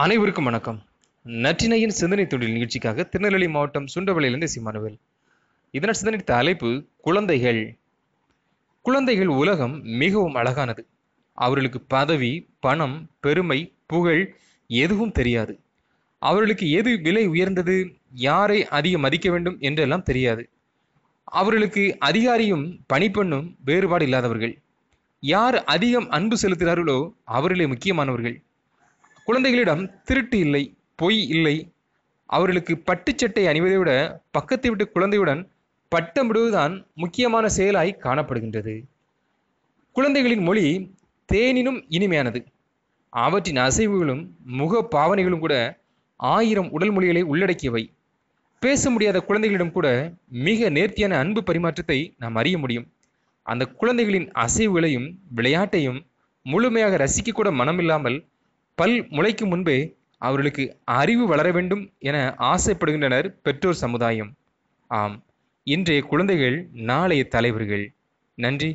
அனைவருக்கும் வணக்கம். நற்றினையின் சிந்தனை தொழில் நிகழ்ச்சிக்காக திருநெல்வேலி மாவட்டம் சுண்டவளையிலிருந்து சிமானுவேல் இதனால் சிந்தனை தலைப்பு குழந்தைகள். குழந்தைகள் உலகம் மிகவும் அழகானது. அவர்களுக்கு பதவி பணம் பெருமை புகழ் எதுவும் தெரியாது. அவர்களுக்கு எது விலை உயர்ந்தது யாரை அதிகம் மதிக்க வேண்டும் என்றெல்லாம் தெரியாது. அவர்களுக்கு அதிகாரியும் பணிப்பெண்ணும் வேறுபாடு இல்லாதவர்கள். யார் அதிகம் அன்பு செலுத்துகிறார்களோ அவர்களே முக்கியமானவர்கள். குழந்தைகளிடம் திருட்டு இல்லை பொய் இல்லை. அவர்களுக்கு பட்டுச்சட்டை அணிவதை விட பக்கத்தை விட்டு குழந்தையுடன் பட்டமிடுவதுதான் முக்கியமான செயலாய் காணப்படுகின்றது. குழந்தைகளின் மொழி தேனினும் இனிமையானது. அவற்றின் அசைவுகளும் முக பாவனைகளும் கூட ஆயிரம் உடல் மொழிகளை உள்ளடக்கியவை. பேச முடியாத குழந்தைகளிடம் கூட மிக நேர்த்தியான அன்பு பரிமாற்றத்தை நாம் அறிய முடியும். அந்த குழந்தைகளின் அசைவுகளையும் விளையாட்டையும் முழுமையாக ரசிக்க கூட மனமில்லாமல் பல் முளைக்கும் முன்பே அவர்களுக்கு அறிவு வளர வேண்டும் என ஆசைப்படுகின்றனர் பெற்றோர் சமுதாயம். ஆம் இன்றைய குழந்தைகள் நாளைய தலைவர்கள். நன்றி.